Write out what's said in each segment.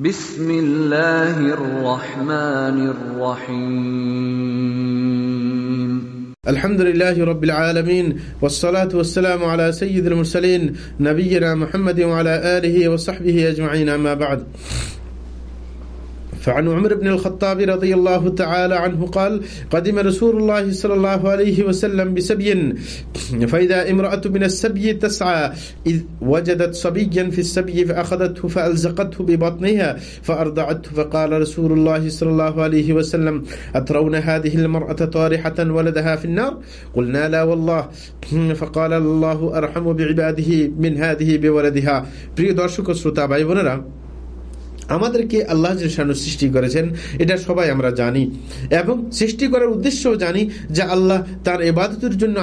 بسم الله الرحمن الرحيم. الحمد لله رب العالمين والصلاة والسلام على سيد المرسلين نبينا محمد وعلى آله وصحبه أجمعين أما بعد. فعن عمر بن الخطاب رضي الله تعالى عنه قال قدم رسول الله صلى الله عليه وسلم بسبي فإذا امرأة من السبي تسعى إذ وجدت صبيا في السبي فأخذته فألزقته ببطنها فأرضعته فقال رسول الله صلى الله عليه وسلم أترون هذه المرأة طارحة ولدها في النار قلنا لا والله فقال الله أرحم بعباده من هذه بولدها প্রিয় দর্শক ও শ্রোতা ভাই বোনেরা আমাদেরকে আল্লাহ শানু সৃষ্টি করেছেন, এটা সবাই আমরা জানি। এবং সৃষ্টি করার উদ্দেশ্যও জানি যে আল্লাহ তার এবাদতের জন্য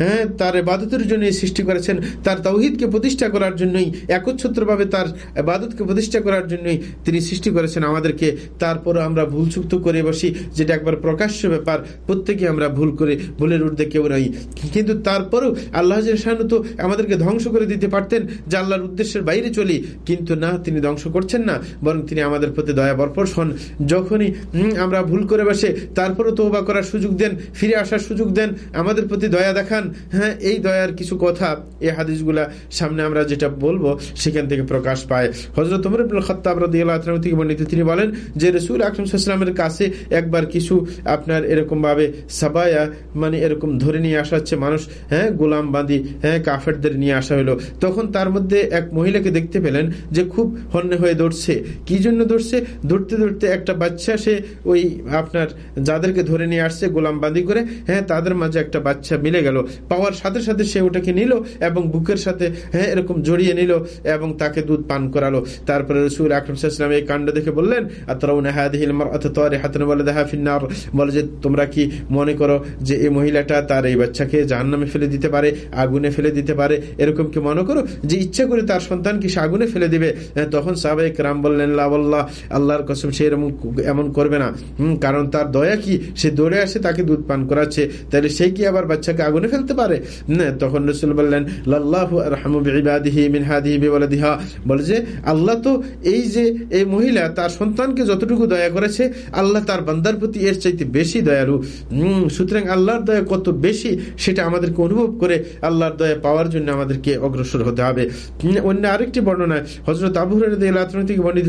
হ্যাঁ তার এবাদতের জন্যই সৃষ্টি করেছেন। তার তৌহিদকে প্রতিষ্ঠা করার জন্যই, একচ্ছত্রভাবে তার এবাদতকে প্রতিষ্ঠা করার জন্যই তিনি সৃষ্টি করেছেন আমাদেরকে। তারপর আমরা ভুলযুক্ত করে বসি, যেটা একবার প্রকাশ্য ব্যাপার, প্রত্যেকে আমরা ভুল করে, ভুলের ঊর্ধ্বে কেউ নই। কিন্তু তারপরেও আল্লাহ শাহানু তো আমাদেরকে ধ্বংস করে দিতে পারতেন, যে আল্লাহর উদ্দেশ্যের বাইরে চলি। কিন্তু না, তিনি ধ্বংস করছেন না বরং তিনি আমাদের প্রতি দয়া বরপর হন, যখনই আমরা ভুল করে বসে, তারপরও তৌবা করার সুযোগ দেন, ফিরে আসার সুযোগ দেন, আমাদের প্রতি দয়া দেখান হ্যাঁ এই দয়ার কিছু কথা এই হাদিসগুলা সামনে আমরা যেটা বলব, সেখান থেকে প্রকাশ পায়। হজরত থেকে বর্ণিত, তিনি বলেন যে রসুল আকরমসাল্লামের কাছে একবার কিছু আপনার এরকম ভাবে সাবায়া মানে এরকম ধরে নিয়ে আসা হচ্ছে, মানুষ হ্যাঁ গোলাম বাঁধি হ্যাঁ কাফেরদের নিয়ে আসা হলো। তখন তার মধ্যে এক মহিলাকে দেখতে পেলেন যে খুব হন্যে হয়ে দৌড়ছে। কি জন্য ধরছে? ধরতে ধরতে একটা বাচ্চা, সে ওই আপনার যাদেরকে ধরে নিয়ে আসছে গোলাম বান্দি করে হ্যাঁ তাদের মাঝে একটা বাচ্চা মিলে গেল। পাওয়ার সাথে সাথে সে ওটাকে নিল এবং বুকের সাথে হ্যাঁ এরকম জড়িয়ে নিল এবং তাকে দুধ পান করালো। তারপরে রসুল আকরম সাল্লাম এই কাণ্ড দেখে বললেন বলে যে, তোমরা কি মনে করো যে এই মহিলাটা তার এই বাচ্চাকে জাহান নামে ফেলে দিতে পারে, আগুনে ফেলে দিতে পারে? এরকম কি মনে করো যে ইচ্ছা করে তার সন্তানকে সে আগুনে ফেলে দিবে? তখন সাবেক রাম বললেন লাল্লাহ আল্লাহর কসম, সে এরকম এমন করবে না। কারণ তার দয়া কি? সে দৌড়ে আসে, তাকে দুধ পান করাচ্ছে। তাহলে সে কি আবার বাচ্চাকে আগুনে ফেলতে পারে? তখন রসুল বললেন, লাল্লাহ বলে যে, আল্লাহ তো এই যে, এই মহিলা তার সন্তানকে যতটুকু দয়া করেছে, আল্লাহ তার বান্দার প্রতি এর চাইতে বেশি দয়ালু। সুতরাং আল্লাহর দয়া কত বেশি, সেটা আমাদেরকে অনুভব করে আল্লাহর দয়া পাওয়ার জন্য আমাদেরকে অগ্রসর হতে হবে। অন্য আরেকটি বর্ণনায় হজরত আবু থেকে বর্ণিত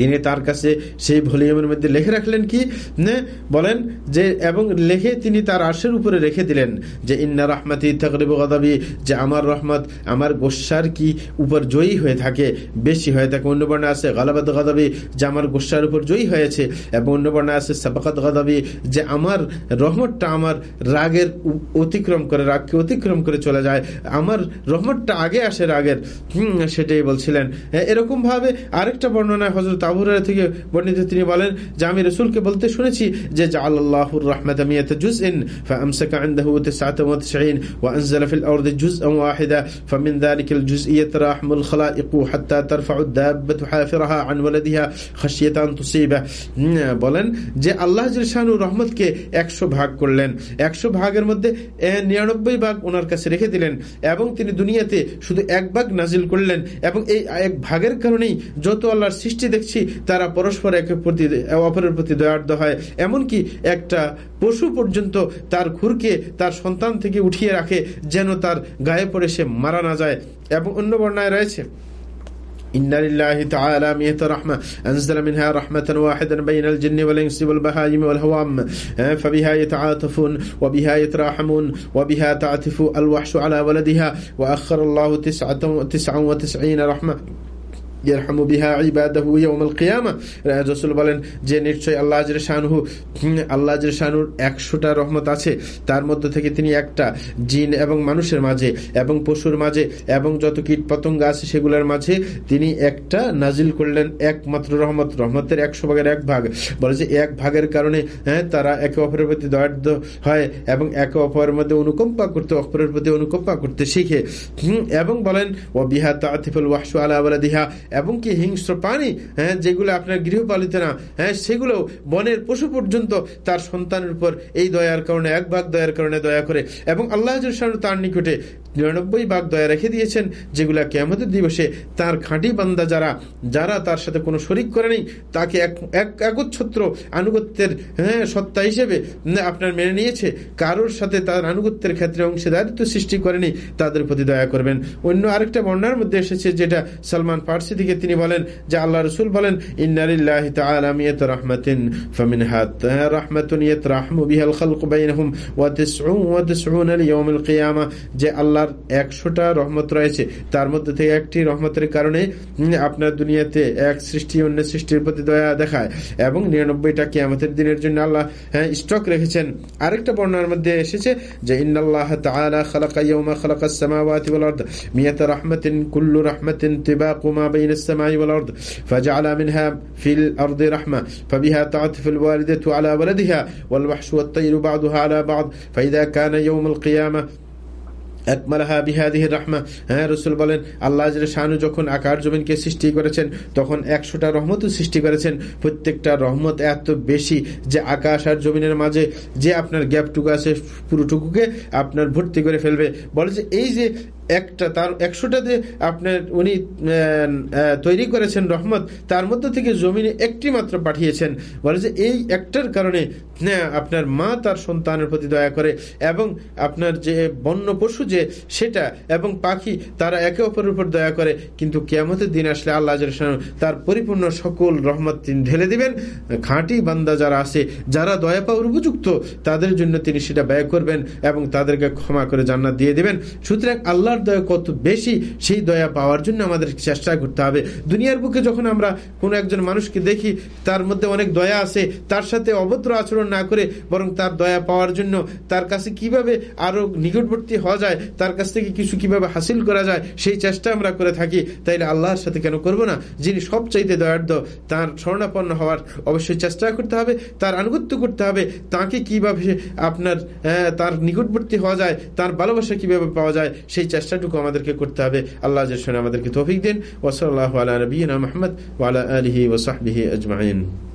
তিনি তার কাছে সেই ভলিউমের মধ্যে লিখে রাখলেন কি? বলেন যে, এবং লেখে তিনি তার আর্শের উপরে রেখে দিলেন যে, ইন্না রহমাতি গদাবি যে, আমার রহমত, আমার গোসার কি উপর জয়ী হয়ে থাকে? বেশি হয়ে থাকে। অন্য বর্ণে আছে গালাবাদ গদাবি যে, আমার গোসার উপর জয়ী হয়েছে এবং অন্য বর্ণে আছে, সাবাকাত গদাবি যে, আমার রহমতটা আমার রাগের অতিক্রম করে, রাগকে অতিক্রম করে চলে যায়। আমার রহমতটা আগে আসে রাগের। সেটাই বলছিলেন। এরকম ভাবে আরেকটা বর্ণনায় হজরত আবুরা থেকে বর্ণিত তিনি বলেন যে আমি রসুলকে বলতে শুনেছি যে আল্লাহুর রহমত মিয়াত জুজইন فامسك عنده 99 وانزل في الارض جزءا واحدا فمن ذلك الجزئيه رحم الخلائق حتى ترفع الدابه حافرها عن ولدها خشيه ان تصيبه বলেন যে আল্লাহ জিলশানু রহমতকে 100 ভাগ করলেন 100 ভাগের মধ্যে 99 ভাগ ওনার কাছে রেখে দিলেন এবং তিনি দুনিয়াতে শুধু এক ভাগ নাজিল করলেন এবং এই এক ভাগের কারণেই যত আল্লাহর সৃষ্টি দেখছি তারা পরস্পর একের প্রতি অপরের প্রতি দয়ার্দ হয় এমনকি একটা পশু পর্যন্ত তার খুরকে তার সন্তান থেকে উঠিয়ে রাখে যেন তার গায়ে পড়ে সে মারা না যায় এবং অন্য বর্ণায় রয়েছে إن لله تعالى مئة رحمة أنزل منها رحمة واحدا بين الجن والإنس والبهائم والهوام فبها يتعاطفون وبها يتراحمون وبها تعتف الوحش على ولدها وأخر الله تسعة, تسعة وتسعين رحمة ইয়ারহামু বিহা ইবাদাহু ইয়াউমাল কিয়ামা। রাসূল বলেন, যে নিশ্চয় আল্লাহ আজরে শানহু আল্লাহ আজরে শানুর 100টা রহমত আছে। তার থেকে তিনি একটা জিন এবং মানুষের মাঝে এবং পশুর মাঝে এবং যত আছে সেগুলোর মাঝে তিনি একটা নাজিল করলেন একমাত্র রহমত। রহমতের একশো ভাগের এক ভাগ। বলে যে এক ভাগের কারণে হ্যাঁ তারা একে অপরের প্রতি দয়ার্দ হয় এবং একে অপরের মধ্যে অনুকম্পা করতে, অপরের প্রতি অনুকম্পা করতে শিখে। এবং বলেন ও বিহা তাতিফুল ওয়াহসু আলা দিহা এবং কি হিংস্র প্রাণী হ্যাঁ যেগুলো আপনার গৃহপালিত না হ্যাঁ সেগুলো বনের পশু পর্যন্ত তার সন্তানের উপর এই দয়ার কারণে, এক ভাগ দয়ার কারণে দয়া করে। এবং আল্লাহ তার নিকটে নিরানব্বই ভাগ দয়া রেখে দিয়েছেন, যেগুলা কেমতের দিবসে তার খাঁটি বান্দা যারা যারা তার সাথে কোনো শরিক করে নেই, তাকে এক একচ্ছত্র আনুগত্যের হ্যাঁ সত্তা হিসেবে আপনার মেনে নিয়েছে। কারোর সাথে তার আনুগত্যের ক্ষেত্রে অংশীদারিত্ব সৃষ্টি করেনি, তাদের প্রতি দয়া করবেন। অন্য আরেকটা বর্ণার মধ্যে এসেছে, যেটা সালমান ফার্সি থেকে তিনি বলেন, যে আল্লাহ রসুল বলেন ইন্নারিল্লাহ যে আল্লাহর 100টা রহমত রয়েছে, তার মধ্যে থেকে একটি রহমতের কারণে আপনার দুনিয়াতে এক সৃষ্টি অন্য সৃষ্টির প্রতি দয়া দেখায় এবং নিরানব্বইটা দিনের জন্য আল্লাহ হ্যাঁ রেখেছেন। আরেকটা বর্ণার মধ্যে এসেছে যে, ইন্নাল্লাহ তাআলা সামাই ওয়াল আরদ فجعل منها في الأرض رحمة فبها تعطف الوالدة على ولدها والوحش والطير بعضها على بعض فإذا كان يوم القيامة হ্যাঁ রসুল বলেন আল্লাহ শাহানু যখন আকার জমিনকে সৃষ্টি করেছেন তখন একশোটা রহমতও সৃষ্টি করেছেন প্রত্যেকটা রহমত এত বেশি যে আকাশ আর জমিনের মাঝে যে আপনার গ্যাপটুকু আছে পুরোটুকুকে আপনার ভর্তি করে ফেলবে বলে যে এই যে একটা, তার একশোটা যে আপনার উনি তৈরি করেছেন রহমত, তার মধ্যে থেকে জমিনে একটি মাত্র পাঠিয়েছেন। বলে যে এই একটার কারণে আপনার মা তার সন্তানের প্রতি দয়া করে এবং আপনার যে বন্য পশু যে, সেটা এবং পাখি, তারা একে অপরের উপর দয়া করে। কিন্তু কেমতের দিন আসলে আল্লাহ তার পরিপূর্ণ সকল রহমত তিনি ঢেলে দিবেন। খাঁটি বান্দা যারা আছে, যারা দয়া পাওয়ার উপযুক্ত, তাদের জন্য তিনি সেটা ব্যয় করবেন এবং তাদেরকে ক্ষমা করে জান্নাত দিয়ে দিবেন। সুতরাং আল্লাহর আল্লাহর দয়া কত বেশি, সেই দয়া পাওয়ার জন্য আমাদের চেষ্টা করতে হবে। দুনিয়ার বুকে যখন আমরা কোনো একজন মানুষকে দেখি, তার মধ্যে অনেক দয়া আছে, তার সাথে অভদ্র আচরণ না করে বরং তার দয়া পাওয়ার জন্য তার কাছে কীভাবে আরও নিকটবর্তী হওয়া যায়, তার কাছ থেকে কিছু কীভাবে হাসিল করা যায়, সেই চেষ্টা আমরা করে থাকি। তাইলে আল্লাহর সাথে কেন করব না? যিনি সবচাইতে দয়ার্দ তার স্বর্ণাপন্ন হওয়ার অবশ্যই চেষ্টা করতে হবে, তার আনুগত্য করতে হবে, তাকে কীভাবে আপনার তার নিকটবর্তী হওয়া যায়, তার ভালোবাসা কীভাবে পাওয়া যায়, সেই চেষ্টা চেষ্টাটুকু আমাদেরকে করতে হবে। আল্লাহ আমাদেরকে তৌফিক দিন। ওসল আল্লাহ আলা নবীনা মোহাম্মদ ওয়ালা আলহি ওসাহবিহি আজমাইন।